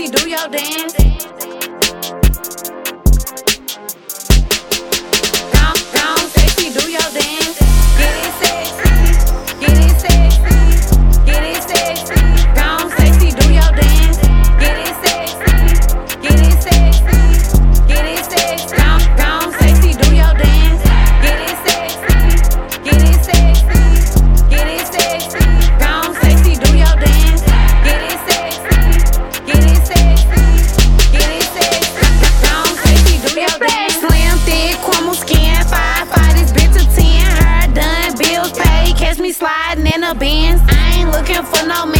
Bessie, do your dance. I ain't looking for no man.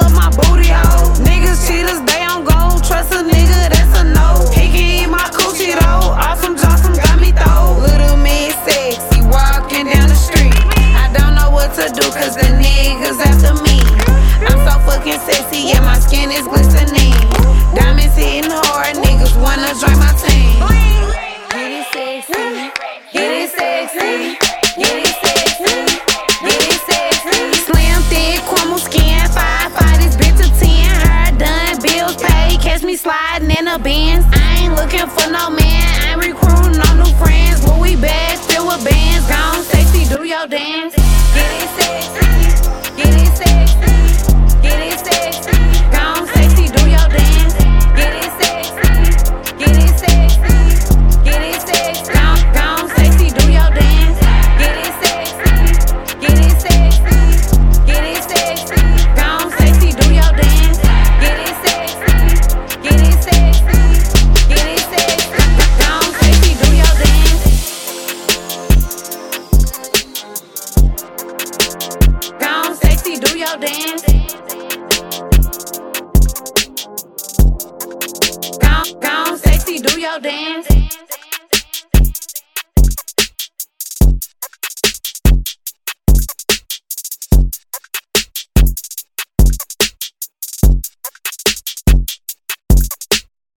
to do, cause the niggas after me. I'm so fucking sexy, yeah, my skin is glistening. Diamonds hitting hard, niggas wanna join my team. Get it sexy, get it sexy, get it sexy, get it sexy. Slim, thick, skin, five, five, this bitch ten. Done, bills paid, catch me sliding in a Benz. I ain't looking for no man, I'm recruiting no new friends. do your dance. Gone, gone sexy, do your dance.